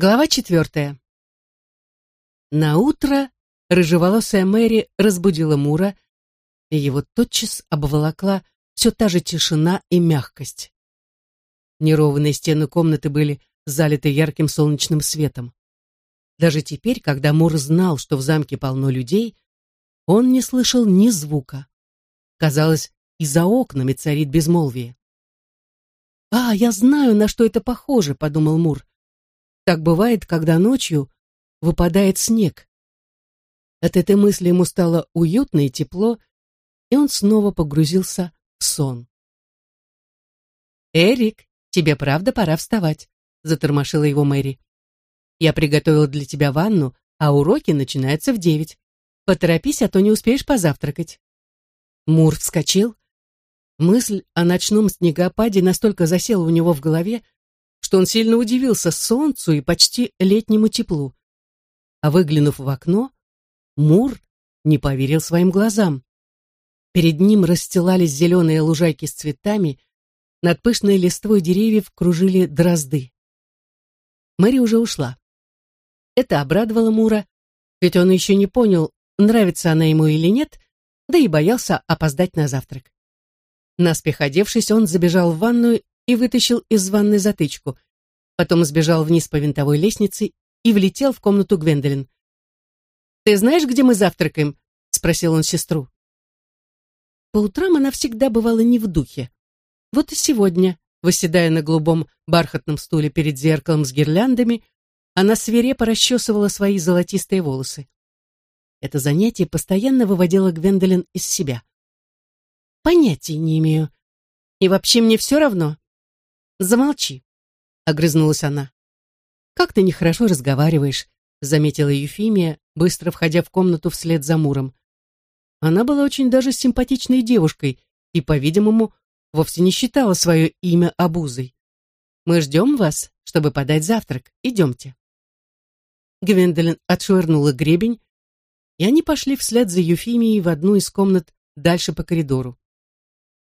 Глава четвертая. На утро рыжеволосая Мэри разбудила Мура, и его тотчас обволокла все та же тишина и мягкость. Неровные стены комнаты были залиты ярким солнечным светом. Даже теперь, когда Мур знал, что в замке полно людей, он не слышал ни звука. Казалось, и за окнами царит безмолвие. «А, я знаю, на что это похоже», — подумал Мур. Так бывает, когда ночью выпадает снег. От этой мысли ему стало уютно и тепло, и он снова погрузился в сон. «Эрик, тебе правда пора вставать», — затормошила его Мэри. «Я приготовила для тебя ванну, а уроки начинаются в девять. Поторопись, а то не успеешь позавтракать». Мур вскочил. Мысль о ночном снегопаде настолько засела у него в голове, что он сильно удивился солнцу и почти летнему теплу. А выглянув в окно, Мур не поверил своим глазам. Перед ним расстилались зеленые лужайки с цветами, над пышной листвой деревьев кружили дрозды. Мэри уже ушла. Это обрадовало Мура, ведь он еще не понял, нравится она ему или нет, да и боялся опоздать на завтрак. Наспех одевшись, он забежал в ванную и вытащил из ванной затычку. Потом сбежал вниз по винтовой лестнице и влетел в комнату Гвендолин. «Ты знаешь, где мы завтракаем?» — спросил он сестру. По утрам она всегда бывала не в духе. Вот и сегодня, восседая на голубом бархатном стуле перед зеркалом с гирляндами, она свирепо расчесывала свои золотистые волосы. Это занятие постоянно выводило Гвендолин из себя. «Понятия не имею. И вообще мне все равно. Замолчи, огрызнулась она. Как ты нехорошо разговариваешь, заметила Ефимия, быстро входя в комнату вслед за Муром. Она была очень даже симпатичной девушкой и, по-видимому, вовсе не считала свое имя обузой. Мы ждем вас, чтобы подать завтрак. Идемте. Гвендолин отшвырнула гребень, и они пошли вслед за Ефимией в одну из комнат дальше по коридору.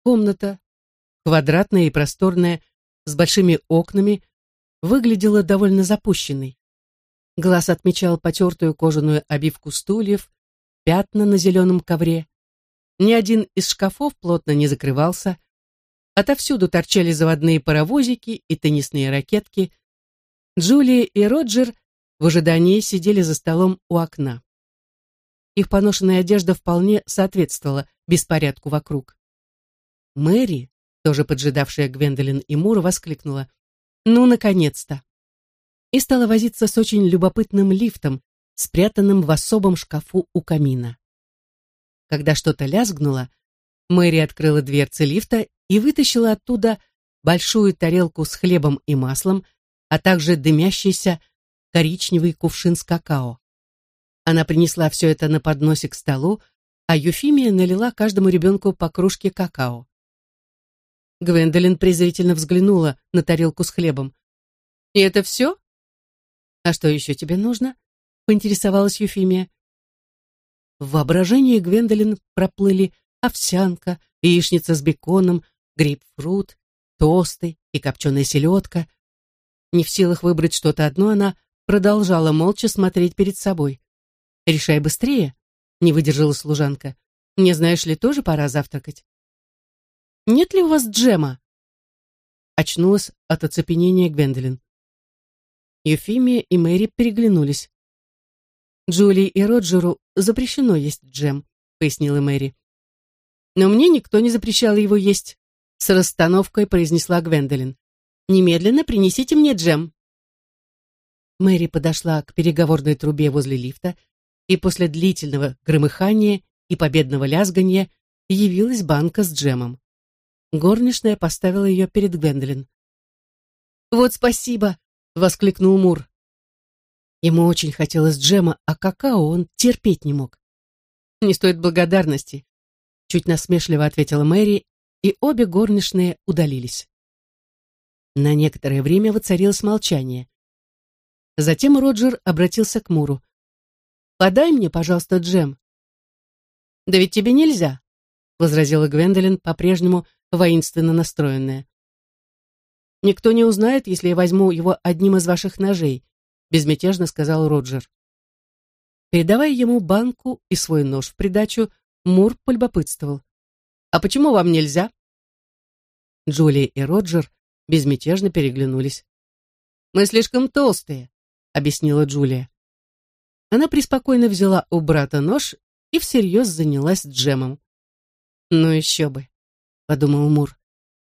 Комната, квадратная и просторная, с большими окнами, выглядела довольно запущенной. Глаз отмечал потертую кожаную обивку стульев, пятна на зеленом ковре. Ни один из шкафов плотно не закрывался. Отовсюду торчали заводные паровозики и теннисные ракетки. Джулия и Роджер в ожидании сидели за столом у окна. Их поношенная одежда вполне соответствовала беспорядку вокруг. Мэри, тоже поджидавшая Гвендолин и Мура, воскликнула. «Ну, наконец-то!» И стала возиться с очень любопытным лифтом, спрятанным в особом шкафу у камина. Когда что-то лязгнуло, Мэри открыла дверцы лифта и вытащила оттуда большую тарелку с хлебом и маслом, а также дымящийся коричневый кувшин с какао. Она принесла все это на подносе к столу, а Юфимия налила каждому ребенку по кружке какао. Гвендолин презрительно взглянула на тарелку с хлебом. «И это все?» «А что еще тебе нужно?» — поинтересовалась Юфимия. В воображении Гвендолин проплыли овсянка, яичница с беконом, грейпфрут, тосты и копченая селедка. Не в силах выбрать что-то одно, она продолжала молча смотреть перед собой. «Решай быстрее», — не выдержала служанка. «Мне, знаешь ли, тоже пора завтракать». Нет ли у вас джема?» Очнулась от оцепенения Гвендолин. Ефимия и Мэри переглянулись. «Джулии и Роджеру запрещено есть джем», — пояснила Мэри. «Но мне никто не запрещал его есть», — с расстановкой произнесла Гвендолин. «Немедленно принесите мне джем». Мэри подошла к переговорной трубе возле лифта, и после длительного громыхания и победного лязганья явилась банка с джемом. Горничная поставила ее перед Гвендолин. «Вот спасибо!» — воскликнул Мур. Ему очень хотелось джема, а какао он терпеть не мог. «Не стоит благодарности», — чуть насмешливо ответила Мэри, и обе горничные удалились. На некоторое время воцарилось молчание. Затем Роджер обратился к Муру. «Подай мне, пожалуйста, джем». «Да ведь тебе нельзя», — возразила Гвендолин, по-прежнему воинственно настроенная. «Никто не узнает, если я возьму его одним из ваших ножей», безмятежно сказал Роджер. Передавая ему банку и свой нож в придачу, Мур полюбопытствовал. «А почему вам нельзя?» Джулия и Роджер безмятежно переглянулись. «Мы слишком толстые», — объяснила Джулия. Она преспокойно взяла у брата нож и всерьез занялась джемом. «Ну еще бы», — подумал Мур,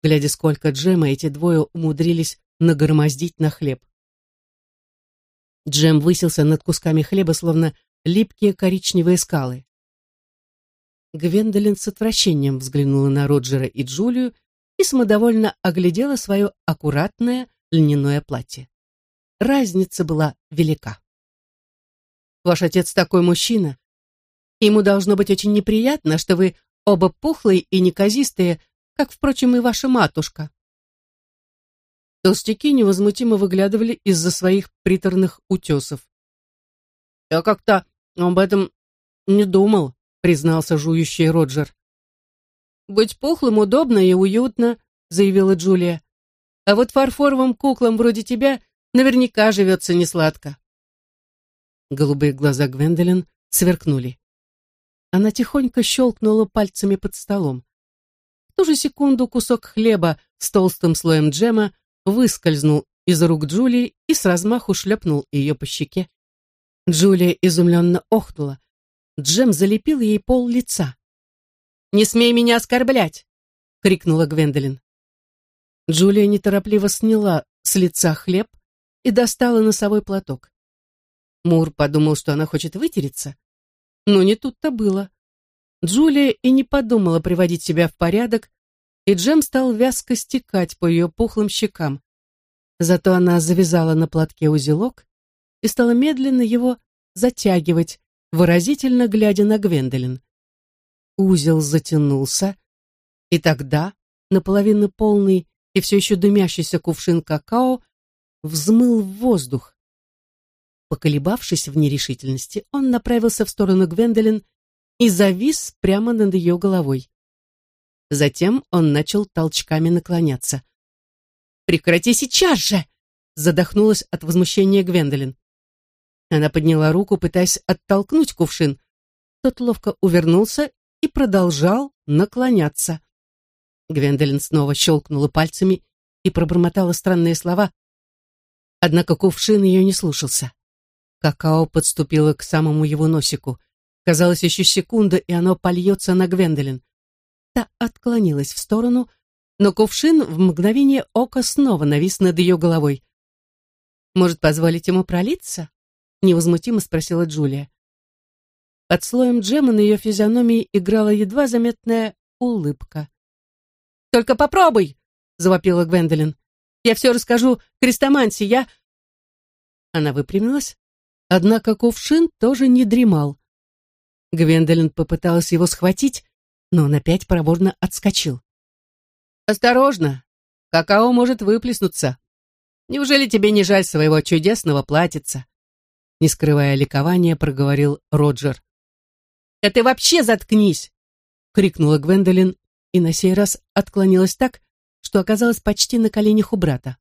глядя, сколько джема эти двое умудрились нагромоздить на хлеб. Джем высился над кусками хлеба, словно липкие коричневые скалы. Гвендолин с отвращением взглянула на Роджера и Джулию и самодовольно оглядела свое аккуратное льняное платье. Разница была велика. «Ваш отец такой мужчина. Ему должно быть очень неприятно, что вы оба пухлые и неказистые, как, впрочем, и ваша матушка». Толстяки невозмутимо выглядывали из-за своих приторных утесов. «Я как-то об этом не думал», — признался жующий Роджер. «Быть пухлым удобно и уютно», — заявила Джулия. «А вот фарфоровым куклам вроде тебя наверняка живется несладко». Голубые глаза Гвендолин сверкнули. Она тихонько щелкнула пальцами под столом. Ту же секунду кусок хлеба с толстым слоем джема выскользнул из рук Джулии и с размаху шлепнул ее по щеке. Джулия изумленно охнула. Джем залепил ей пол лица. «Не смей меня оскорблять!» — крикнула Гвендолин. Джулия неторопливо сняла с лица хлеб и достала носовой платок. Мур подумал, что она хочет вытереться. Но не тут-то было. Джулия и не подумала приводить себя в порядок, и Джем стал вязко стекать по ее пухлым щекам. Зато она завязала на платке узелок и стала медленно его затягивать, выразительно глядя на Гвендолин. Узел затянулся, и тогда наполовину полный и все еще дымящийся кувшин какао взмыл в воздух. Поколебавшись в нерешительности, он направился в сторону Гвендолин и завис прямо над ее головой. Затем он начал толчками наклоняться. «Прекрати сейчас же!» задохнулась от возмущения Гвендолин. Она подняла руку, пытаясь оттолкнуть кувшин. Тот ловко увернулся и продолжал наклоняться. Гвендолин снова щелкнула пальцами и пробормотала странные слова, однако кувшин ее не слушался. Какао подступило к самому его носику. Казалось, еще секунда, и оно польется на Гвендолин. Та отклонилась в сторону, но кувшин в мгновение ока снова навис над ее головой. «Может, позволить ему пролиться?» — невозмутимо спросила Джулия. Под слоем джема на ее физиономии играла едва заметная улыбка. «Только попробуй!» — завопила Гвендолин. «Я все расскажу Крестомансе, я...» Она выпрямилась, однако кувшин тоже не дремал. Гвендолин попыталась его схватить, но он опять проворно отскочил. «Осторожно! Какао может выплеснуться. Неужели тебе не жаль своего чудесного платьица?» Не скрывая ликования, проговорил Роджер. «Да ты вообще заткнись!» — крикнула Гвендолин и на сей раз отклонилась так, что оказалась почти на коленях у брата.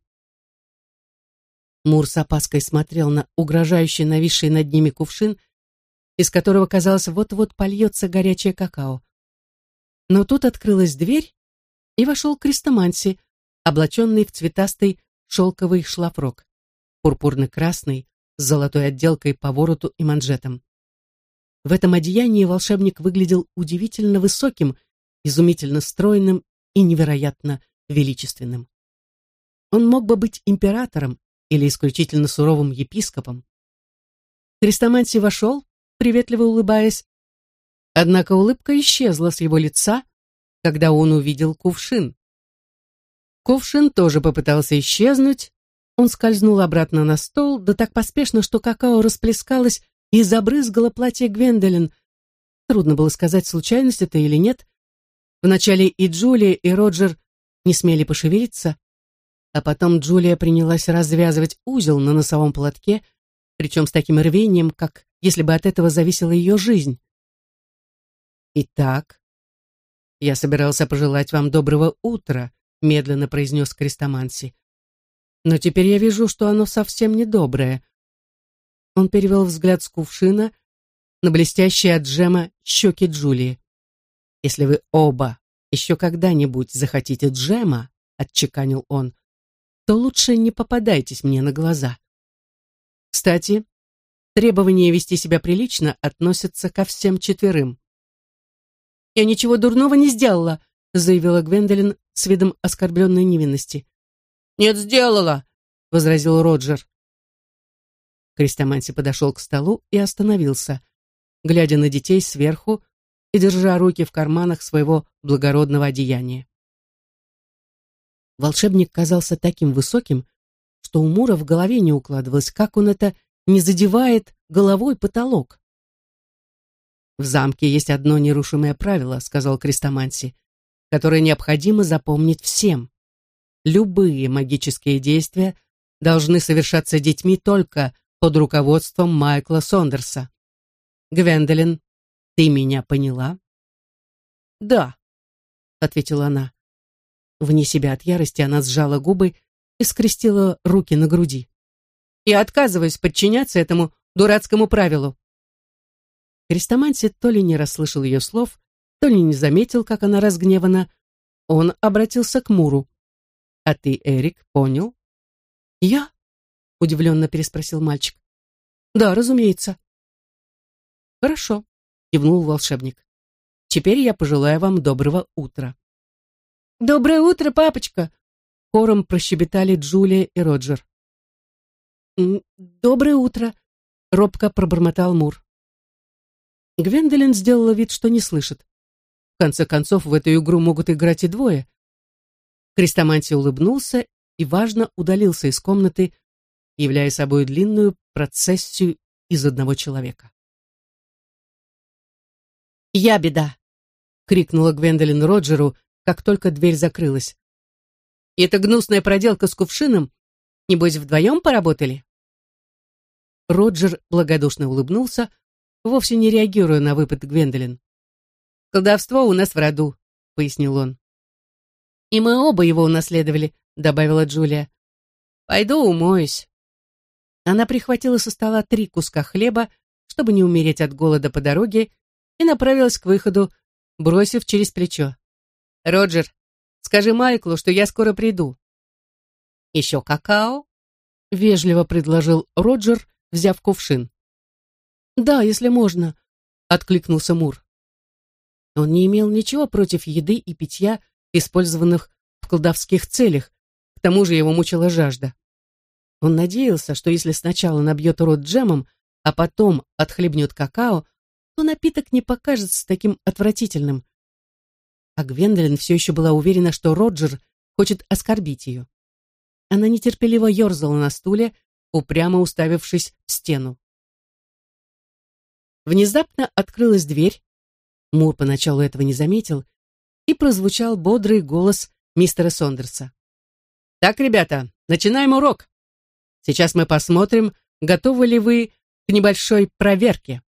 Мур с опаской смотрел на угрожающий нависший над ними кувшин, из которого, казалось, вот-вот польется горячее какао. Но тут открылась дверь, и вошел Крестоманси, облаченный в цветастый шелковый шлафрок, пурпурно-красный, с золотой отделкой по вороту и манжетам. В этом одеянии волшебник выглядел удивительно высоким, изумительно стройным и невероятно величественным. Он мог бы быть императором или исключительно суровым епископом. Христоманси вошел, приветливо улыбаясь, однако улыбка исчезла с его лица, когда он увидел кувшин. Кувшин тоже попытался исчезнуть, он скользнул обратно на стол, да так поспешно, что какао расплескалось и забрызгало платье Гвендолин. Трудно было сказать, случайность это или нет. Вначале и Джулия, и Роджер не смели пошевелиться, а потом Джулия принялась развязывать узел на носовом платке, причем с таким рвением, как если бы от этого зависела ее жизнь. «Итак, я собирался пожелать вам доброго утра», медленно произнес Крестоманси. «Но теперь я вижу, что оно совсем не доброе. Он перевел взгляд с кувшина на блестящие от джема щеки Джулии. «Если вы оба еще когда-нибудь захотите джема», — отчеканил он, то лучше не попадайтесь мне на глаза. Кстати, требование вести себя прилично относится ко всем четверым. «Я ничего дурного не сделала», — заявила Гвендолин с видом оскорбленной невинности. «Нет, сделала», — возразил Роджер. Крестоманси подошел к столу и остановился, глядя на детей сверху и держа руки в карманах своего благородного одеяния. Волшебник казался таким высоким, что у Мура в голове не укладывалось, как он это не задевает головой потолок. «В замке есть одно нерушимое правило», — сказал Крестоманси, «которое необходимо запомнить всем. Любые магические действия должны совершаться детьми только под руководством Майкла Сондерса. Гвендолин, ты меня поняла?» «Да», — ответила она. Вне себя от ярости она сжала губы и скрестила руки на груди. «Я отказываюсь подчиняться этому дурацкому правилу». Крестоманси то ли не расслышал ее слов, то ли не заметил, как она разгневана. Он обратился к Муру. «А ты, Эрик, понял?» «Я?» — удивленно переспросил мальчик. «Да, разумеется». «Хорошо», — кивнул волшебник. «Теперь я пожелаю вам доброго утра». «Доброе утро, папочка!» Хором прощебетали Джулия и Роджер. «Доброе утро!» — робко пробормотал Мур. Гвендолин сделала вид, что не слышит. В конце концов, в эту игру могут играть и двое. Крестоманти улыбнулся и, важно, удалился из комнаты, являя собой длинную процессию из одного человека. «Я беда!» — крикнула Гвендолин Роджеру, как только дверь закрылась. «И эта гнусная проделка с кувшином? Небось, вдвоем поработали?» Роджер благодушно улыбнулся, вовсе не реагируя на выпад Гвендолин. «Колдовство у нас в роду», — пояснил он. «И мы оба его унаследовали», — добавила Джулия. «Пойду умоюсь». Она прихватила со стола три куска хлеба, чтобы не умереть от голода по дороге, и направилась к выходу, бросив через плечо. Роджер, скажи Майклу, что я скоро приду. Еще какао? Вежливо предложил Роджер, взяв кувшин. Да, если можно, откликнулся Мур. Он не имел ничего против еды и питья, использованных в колдовских целях, к тому же его мучила жажда. Он надеялся, что если сначала набьет рот джемом, а потом отхлебнет какао, то напиток не покажется таким отвратительным, а Гвендолин все еще была уверена, что Роджер хочет оскорбить ее. Она нетерпеливо ерзала на стуле, упрямо уставившись в стену. Внезапно открылась дверь, Мур поначалу этого не заметил, и прозвучал бодрый голос мистера Сондерса. «Так, ребята, начинаем урок. Сейчас мы посмотрим, готовы ли вы к небольшой проверке».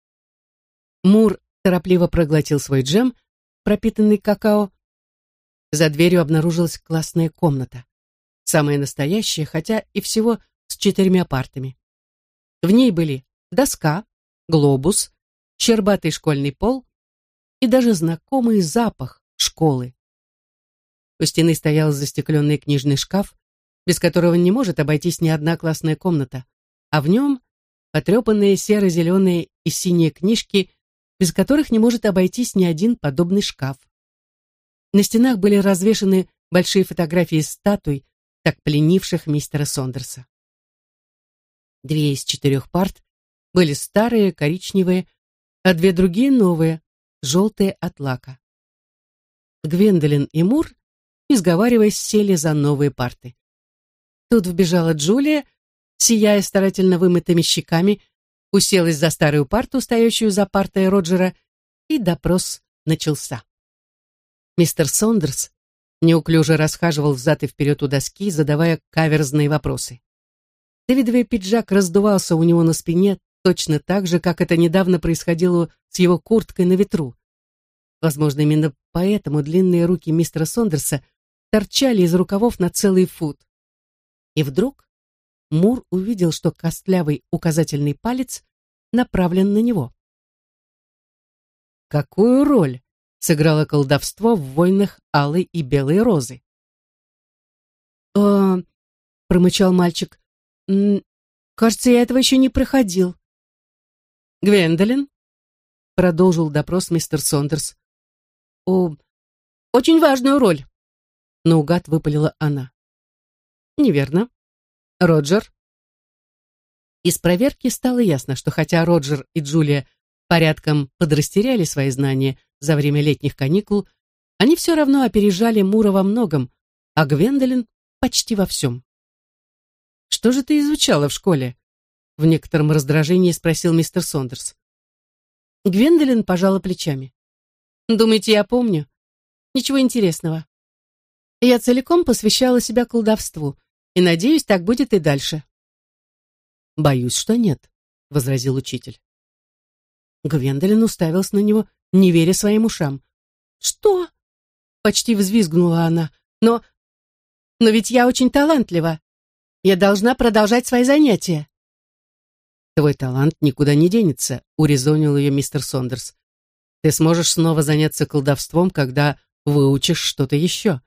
Мур торопливо проглотил свой джем, пропитанный какао. За дверью обнаружилась классная комната. Самая настоящая, хотя и всего с четырьмя партами. В ней были доска, глобус, щербатый школьный пол и даже знакомый запах школы. У стены стоял застекленный книжный шкаф, без которого не может обойтись ни одна классная комната, а в нем потрепанные серо-зеленые и синие книжки без которых не может обойтись ни один подобный шкаф. На стенах были развешаны большие фотографии статуй, так пленивших мистера Сондерса. Две из четырех парт были старые, коричневые, а две другие новые, желтые от лака. Гвендолин и Мур, изговариваясь, сели за новые парты. Тут вбежала Джулия, сияя старательно вымытыми щеками, уселась за старую парту, стоящую за партой Роджера, и допрос начался. Мистер Сондерс неуклюже расхаживал взад и вперед у доски, задавая каверзные вопросы. Дэвидовый пиджак раздувался у него на спине точно так же, как это недавно происходило с его курткой на ветру. Возможно, именно поэтому длинные руки мистера Сондерса торчали из рукавов на целый фут. И вдруг Мур увидел, что костлявый указательный палец направлен на него. Какую роль сыграло колдовство в войнах Алой и Белой Розы? «Э, — промычал мальчик, — кажется, я этого еще не проходил. «Гвендолин?» — продолжил допрос мистер Сондерс. «О, очень важную роль», — наугад выпалила она. «Неверно. Роджер?» Из проверки стало ясно, что хотя Роджер и Джулия порядком подрастеряли свои знания за время летних каникул, они все равно опережали Мура во многом, а Гвендолин почти во всем. «Что же ты изучала в школе?» В некотором раздражении спросил мистер Сондерс. Гвендолин пожала плечами. «Думаете, я помню? Ничего интересного. Я целиком посвящала себя колдовству, и, надеюсь, так будет и дальше». «Боюсь, что нет», — возразил учитель. Гвендолин уставился на него, не веря своим ушам. «Что?» — почти взвизгнула она. «Но... но ведь я очень талантлива. Я должна продолжать свои занятия». «Твой талант никуда не денется», — урезонил ее мистер Сондерс. «Ты сможешь снова заняться колдовством, когда выучишь что-то еще.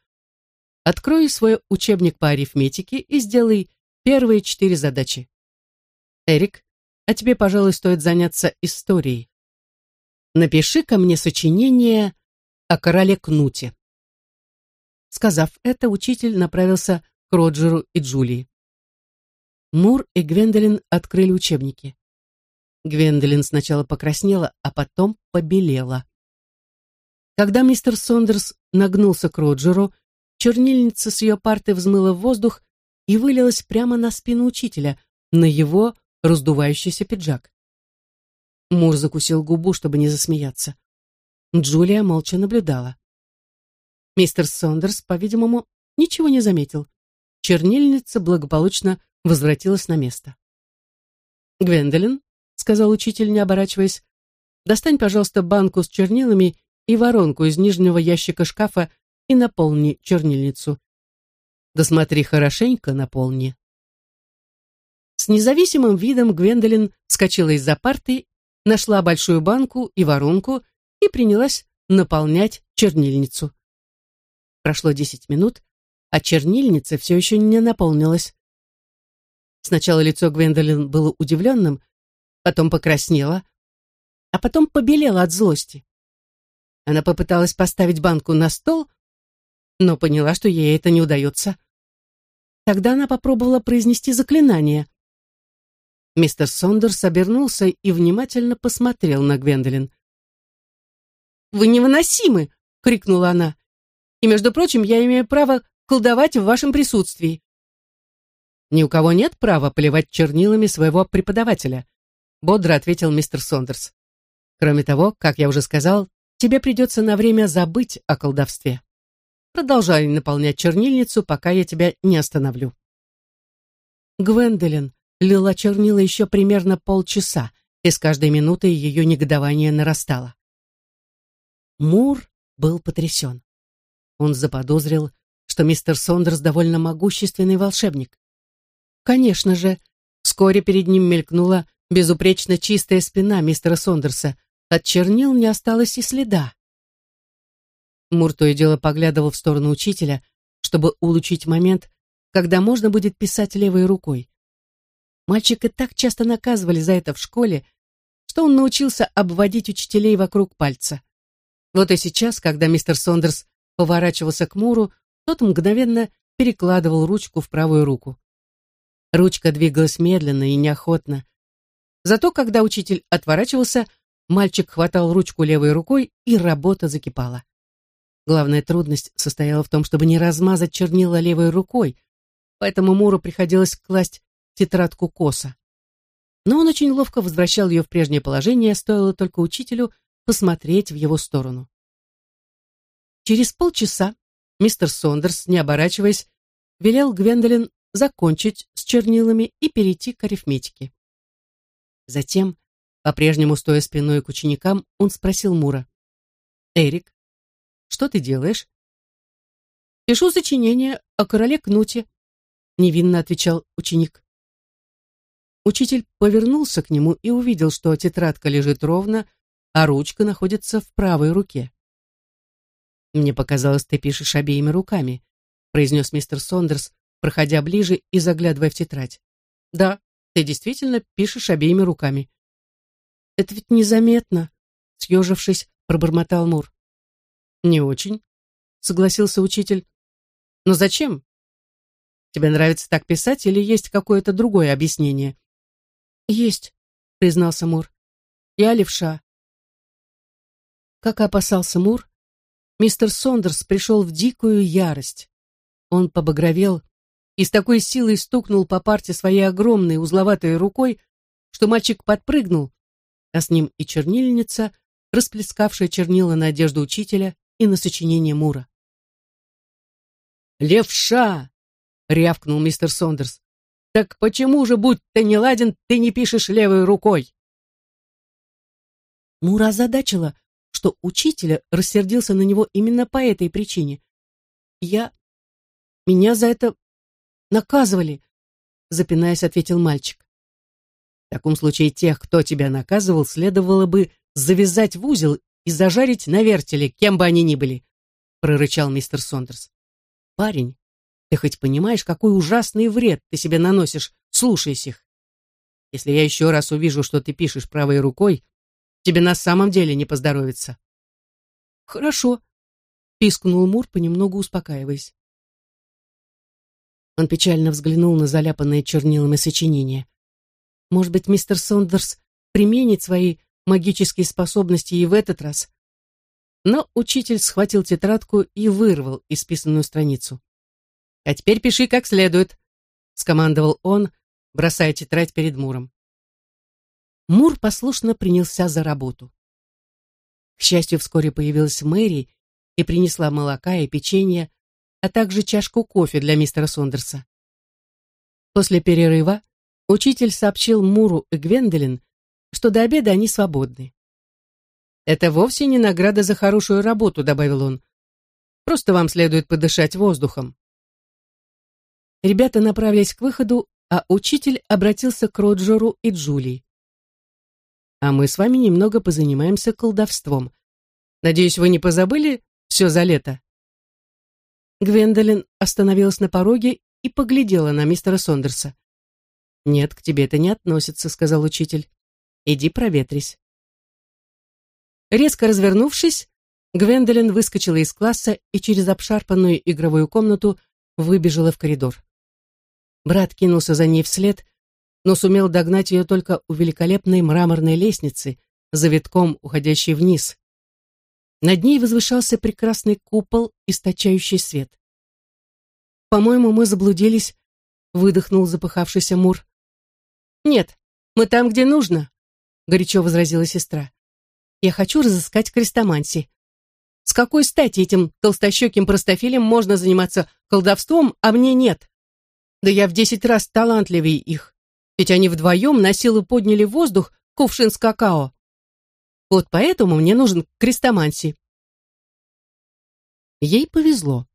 Открой свой учебник по арифметике и сделай первые четыре задачи. Эрик, а тебе, пожалуй, стоит заняться историей. Напиши ко мне сочинение о короле Кнуте. Сказав это, учитель направился к Роджеру и Джулии. Мур и Гвендолин открыли учебники. Гвендолин сначала покраснела, а потом побелела. Когда мистер Сондерс нагнулся к Роджеру, чернильница с ее парты взмыла в воздух и вылилась прямо на спину учителя, на его раздувающийся пиджак. Мур закусил губу, чтобы не засмеяться. Джулия молча наблюдала. Мистер Сондерс, по-видимому, ничего не заметил. Чернильница благополучно возвратилась на место. «Гвендолин», — сказал учитель, не оборачиваясь, «достань, пожалуйста, банку с чернилами и воронку из нижнего ящика шкафа и наполни чернильницу. Да смотри хорошенько, наполни». С независимым видом Гвендолин вскочила из-за парты, нашла большую банку и воронку и принялась наполнять чернильницу. Прошло десять минут, а чернильница все еще не наполнилась. Сначала лицо Гвендолин было удивленным, потом покраснело, а потом побелело от злости. Она попыталась поставить банку на стол, но поняла, что ей это не удается. Тогда она попробовала произнести заклинание. Мистер Сондерс обернулся и внимательно посмотрел на Гвендолин. «Вы невыносимы!» — крикнула она. «И, между прочим, я имею право колдовать в вашем присутствии». «Ни у кого нет права поливать чернилами своего преподавателя», — бодро ответил мистер Сондерс. «Кроме того, как я уже сказал, тебе придется на время забыть о колдовстве. Продолжай наполнять чернильницу, пока я тебя не остановлю». Гвендолин лила чернила еще примерно полчаса, и с каждой минутой ее негодование нарастало. Мур был потрясен. Он заподозрил, что мистер Сондерс довольно могущественный волшебник. Конечно же, вскоре перед ним мелькнула безупречно чистая спина мистера Сондерса. От чернил не осталось и следа. Мур то и дело поглядывал в сторону учителя, чтобы улучшить момент, когда можно будет писать левой рукой. Мальчика так часто наказывали за это в школе, что он научился обводить учителей вокруг пальца. Вот и сейчас, когда мистер Сондерс поворачивался к Муру, тот мгновенно перекладывал ручку в правую руку. Ручка двигалась медленно и неохотно. Зато, когда учитель отворачивался, мальчик хватал ручку левой рукой, и работа закипала. Главная трудность состояла в том, чтобы не размазать чернила левой рукой, поэтому Муру приходилось класть тетрадку коса. Но он очень ловко возвращал ее в прежнее положение, стоило только учителю посмотреть в его сторону. Через полчаса мистер Сондерс, не оборачиваясь, велел Гвендолин закончить с чернилами и перейти к арифметике. Затем, по-прежнему стоя спиной к ученикам, он спросил Мура. «Эрик, что ты делаешь?» «Пишу сочинение о короле Кнуте», — невинно отвечал ученик. Учитель повернулся к нему и увидел, что тетрадка лежит ровно, а ручка находится в правой руке. «Мне показалось, ты пишешь обеими руками», произнес мистер Сондерс, проходя ближе и заглядывая в тетрадь. «Да, ты действительно пишешь обеими руками». «Это ведь незаметно», съежившись, пробормотал Мур. «Не очень», — согласился учитель. «Но зачем? Тебе нравится так писать или есть какое-то другое объяснение?» «Есть», — признался Мур. «Я левша». Как опасался Мур, мистер Сондерс пришел в дикую ярость. Он побагровел и с такой силой стукнул по парте своей огромной узловатой рукой, что мальчик подпрыгнул, а с ним и чернильница, расплескавшая чернила на одежду учителя и на сочинение Мура. «Левша!» — рявкнул мистер Сондерс. Так почему же, будь ты не ладен, ты не пишешь левой рукой? Мура озадачила, что учитель рассердился на него именно по этой причине. Я... Меня за это наказывали, запинаясь, ответил мальчик. В таком случае тех, кто тебя наказывал, следовало бы завязать в узел и зажарить на вертеле, кем бы они ни были, прорычал мистер Сондерс. Парень, ты хоть понимаешь, какой ужасный вред ты себе наносишь, слушаясь их? Если я еще раз увижу, что ты пишешь правой рукой, тебе на самом деле не поздоровится. Хорошо, пискнул Мур, понемногу успокаиваясь. Он печально взглянул на заляпанное чернилами сочинение. Может быть, мистер Сондерс применит свои магические способности и в этот раз. Но учитель схватил тетрадку и вырвал исписанную страницу. А теперь пиши как следует, скомандовал он, бросая тетрадь перед Муром. Мур послушно принялся за работу. К счастью, вскоре появилась Мэри и принесла молока и печенье, а также чашку кофе для мистера Сондерса. После перерыва учитель сообщил Муру и Гвендолин, что до обеда они свободны. «Это вовсе не награда за хорошую работу», — добавил он. «Просто вам следует подышать воздухом». Ребята направились к выходу, а учитель обратился к Роджеру и Джулии. «А мы с вами немного позанимаемся колдовством. Надеюсь, вы не позабыли все за лето?» Гвендолин остановилась на пороге и поглядела на мистера Сондерса. «Нет, к тебе это не относится», — сказал учитель. «Иди проветрись». Резко развернувшись, Гвендолин выскочила из класса и через обшарпанную игровую комнату выбежала в коридор. Брат кинулся за ней вслед, но сумел догнать ее только у великолепной мраморной лестницы, завитком уходящей вниз. Над ней возвышался прекрасный купол, источающий свет. «По-моему, мы заблудились», — выдохнул запыхавшийся Мур. «Нет, мы там, где нужно», — горячо возразила сестра. «Я хочу разыскать крестоманси. С какой стати этим толстощеким простофилем можно заниматься колдовством, а мне нет?» Да я в десять раз талантливее их, ведь они вдвоем на силу подняли воздух кувшин с какао. Вот поэтому мне нужен крестоманси. Ей повезло.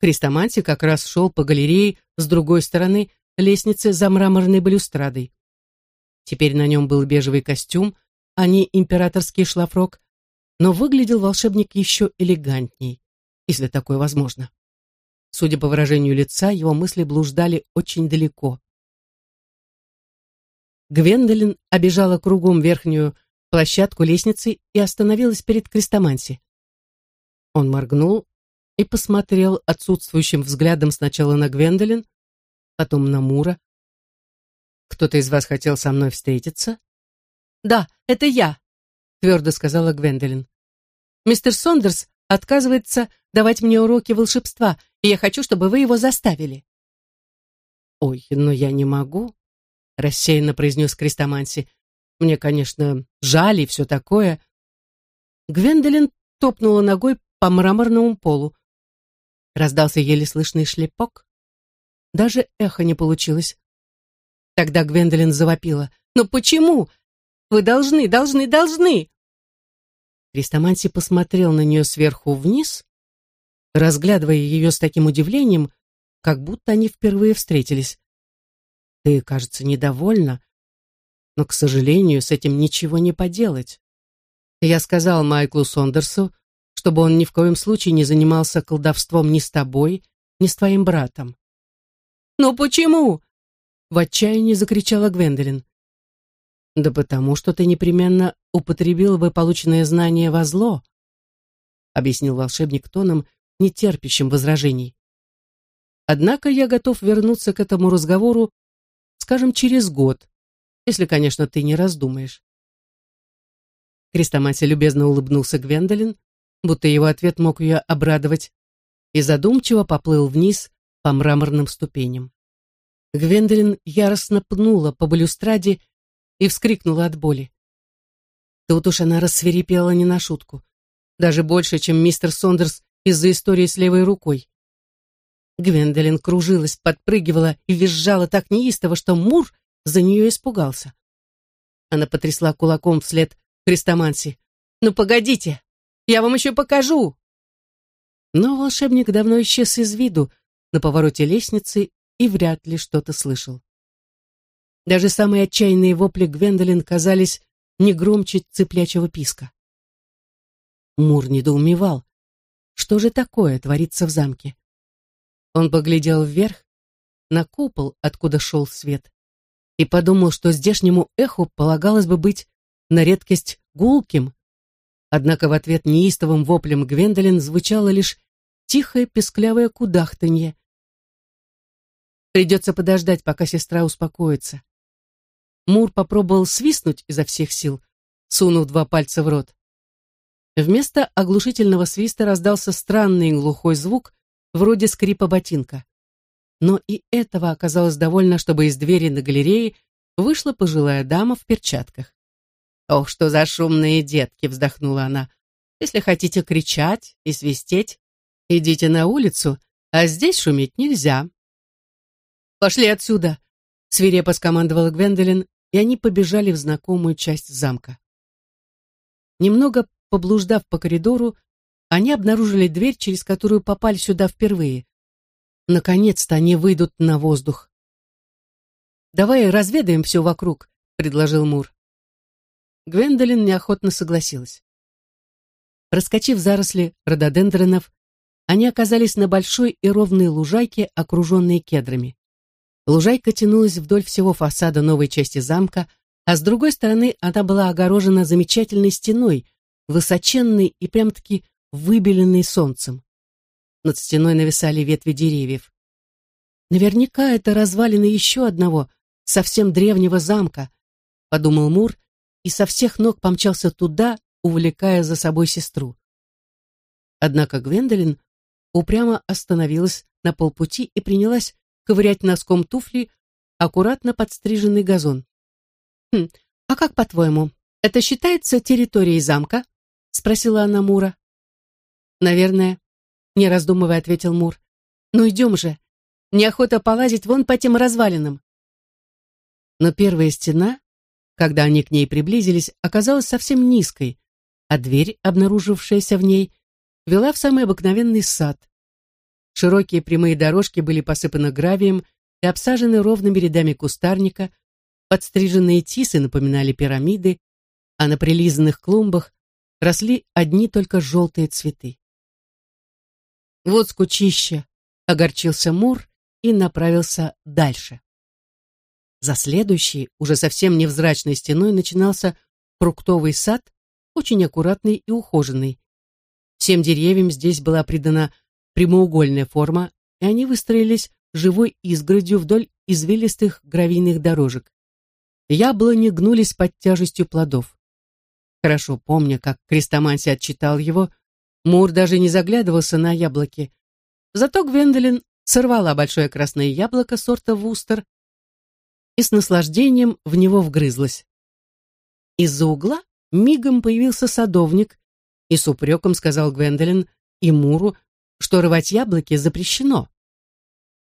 Крестоманси как раз шел по галерее с другой стороны лестницы за мраморной балюстрадой. Теперь на нем был бежевый костюм, а не императорский шлафрок, но выглядел волшебник еще элегантней, если такое возможно. Судя по выражению лица, его мысли блуждали очень далеко. Гвендолин обежала кругом верхнюю площадку лестницы и остановилась перед Крестоманси. Он моргнул и посмотрел отсутствующим взглядом сначала на Гвендолин, потом на Мура. «Кто-то из вас хотел со мной встретиться?» «Да, это я», — твердо сказала Гвендолин. «Мистер Сондерс отказывается давать мне уроки волшебства, и я хочу, чтобы вы его заставили». «Ой, но я не могу», — рассеянно произнес Крестоманси. «Мне, конечно, жаль и все такое». Гвендолин топнула ногой по мраморному полу. Раздался еле слышный шлепок. Даже эхо не получилось. Тогда Гвендолин завопила. «Но почему? Вы должны, должны, должны!» Крестоманси посмотрел на нее сверху вниз, разглядывая ее с таким удивлением, как будто они впервые встретились. «Ты, кажется, недовольна», но, к сожалению, с этим ничего не поделать. Я сказал Майклу Сондерсу, чтобы он ни в коем случае не занимался колдовством ни с тобой, ни с твоим братом. «Но почему?» — в отчаянии закричала Гвендолин. «Да потому что ты непременно употребил бы полученное знание во зло», — объяснил волшебник тоном, не терпящим возражений. «Однако я готов вернуться к этому разговору, скажем, через год, если, конечно, ты не раздумаешь». Крестоматия любезно улыбнулся Гвендолин, будто его ответ мог ее обрадовать, и задумчиво поплыл вниз по мраморным ступеням. Гвендолин яростно пнула по балюстраде и вскрикнула от боли. Тут уж она рассверепела не на шутку, даже больше, чем мистер Сондерс из-за истории с левой рукой. Гвендолин кружилась, подпрыгивала и визжала так неистово, что Мур за нее испугался. Она потрясла кулаком вслед Христоманси. «Ну, погодите! Я вам еще покажу!» Но волшебник давно исчез из виду на повороте лестницы и вряд ли что-то слышал. Даже самые отчаянные вопли Гвендолин казались не громче цыплячьего писка. Мур недоумевал. Что же такое творится в замке? Он поглядел вверх, на купол, откуда шел свет, и подумал, что здешнему эху полагалось бы быть на редкость гулким. Однако в ответ неистовым воплем Гвендолин звучало лишь тихое песклявое кудахтанье. Придется подождать, пока сестра успокоится. Мур попробовал свистнуть изо всех сил, сунув два пальца в рот. Вместо оглушительного свиста раздался странный глухой звук, вроде скрипа ботинка. Но и этого оказалось довольно, чтобы из двери на галерее вышла пожилая дама в перчатках. «Ох, что за шумные детки!» — вздохнула она. «Если хотите кричать и свистеть, идите на улицу, а здесь шуметь нельзя». «Пошли отсюда!» — свирепо скомандовала Гвендолин, и они побежали в знакомую часть замка. Немного поблуждав по коридору, они обнаружили дверь, через которую попали сюда впервые. Наконец-то они выйдут на воздух. «Давай разведаем все вокруг», — предложил Мур. Гвендолин неохотно согласилась. Проскочив заросли рододендронов, они оказались на большой и ровной лужайке, окруженной кедрами. Лужайка тянулась вдоль всего фасада новой части замка, а с другой стороны она была огорожена замечательной стеной, высоченной и прям-таки выбеленной солнцем. Над стеной нависали ветви деревьев. Наверняка это развалины еще одного, совсем древнего замка, подумал Мур и со всех ног помчался туда, увлекая за собой сестру. Однако Гвендолин упрямо остановилась на полпути и принялась ковырять носком туфли аккуратно подстриженный газон. «Хм, а как по-твоему, это считается территорией замка?» — спросила она Мура. «Наверное», — не раздумывая ответил Мур. «Ну идем же, неохота полазить вон по тем развалинам». Но первая стена когда они к ней приблизились, оказалась совсем низкой, а дверь, обнаружившаяся в ней, вела в самый обыкновенный сад. Широкие прямые дорожки были посыпаны гравием и обсажены ровными рядами кустарника, подстриженные тисы напоминали пирамиды, а на прилизанных клумбах росли одни только желтые цветы. «Вот скучище!» — огорчился Мур и направился дальше. За следующей, уже совсем невзрачной стеной начинался фруктовый сад, очень аккуратный и ухоженный. Всем деревьям здесь была придана прямоугольная форма, и они выстроились живой изгородью вдоль извилистых гравийных дорожек. Яблони гнулись под тяжестью плодов. Хорошо помня, как Крестоманси отчитал его, Мур даже не заглядывался на яблоки. Зато Гвендолин сорвала большое красное яблоко сорта Вустер и с наслаждением в него вгрызлась. Из-за угла мигом появился садовник и с упреком сказал Гвендолин и Муру, что рвать яблоки запрещено.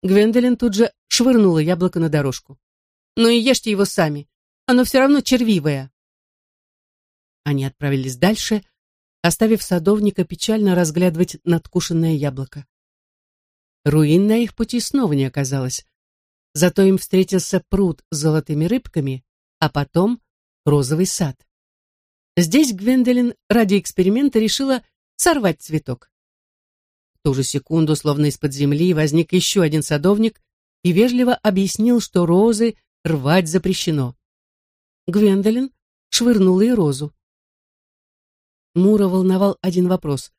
Гвендолин тут же швырнула яблоко на дорожку. «Ну и ешьте его сами, оно все равно червивое». Они отправились дальше, оставив садовника печально разглядывать надкушенное яблоко. Руин на их пути снова не оказалось, Зато им встретился пруд с золотыми рыбками, а потом розовый сад. Здесь Гвендолин ради эксперимента решила сорвать цветок. Ту же секунду, словно из-под земли, возник еще один садовник и вежливо объяснил, что розы рвать запрещено. Гвендолин швырнула и розу. Мура волновал один вопрос.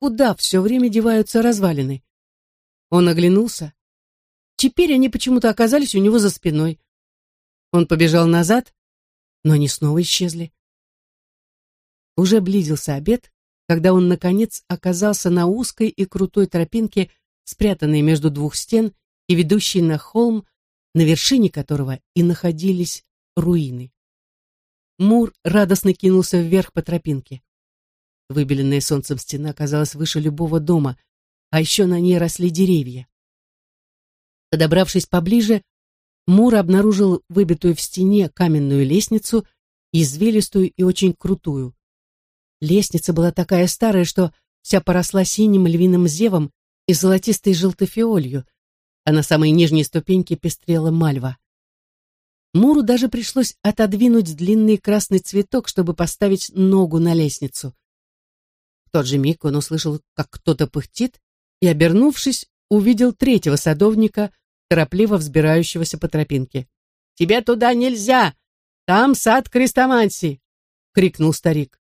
Куда все время деваются развалины? Он оглянулся. Теперь они почему-то оказались у него за спиной. Он побежал назад, но они снова исчезли. Уже близился обед, когда он, наконец, оказался на узкой и крутой тропинке, спрятанной между двух стен и ведущей на холм, на вершине которого и находились руины. Мур радостно кинулся вверх по тропинке. Выбеленная солнцем стена казалась выше любого дома, а еще на ней росли деревья. Подобравшись поближе, Мур обнаружил выбитую в стене каменную лестницу, извилистую и очень крутую. Лестница была такая старая, что вся поросла синим львиным зевом и золотистой желтофиолью, а на самой нижней ступеньке пестрела мальва. Муру даже пришлось отодвинуть длинный красный цветок, чтобы поставить ногу на лестницу. В тот же миг он услышал, как кто-то пыхтит, и, обернувшись, увидел третьего садовника, торопливо взбирающегося по тропинке. «Тебе туда нельзя! Там сад крестоманси!» — крикнул старик.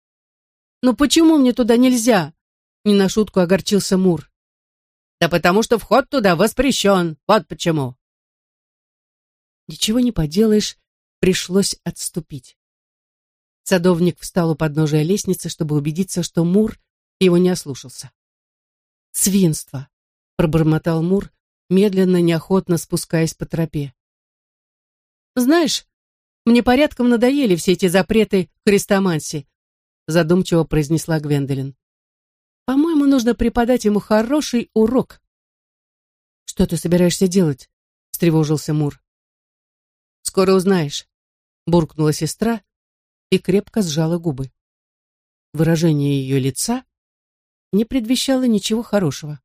«Ну почему мне туда нельзя?» — не на шутку огорчился Мур. «Да потому что вход туда воспрещен, вот почему!» Ничего не поделаешь, пришлось отступить. Садовник встал у подножия лестницы, чтобы убедиться, что Мур его не ослушался. «Свинство!» — пробормотал Мур, медленно, неохотно спускаясь по тропе. «Знаешь, мне порядком надоели все эти запреты крестоманси», задумчиво произнесла Гвендолин. «По-моему, нужно преподать ему хороший урок». «Что ты собираешься делать?» встревожился Мур. «Скоро узнаешь», буркнула сестра и крепко сжала губы. Выражение ее лица не предвещало ничего хорошего.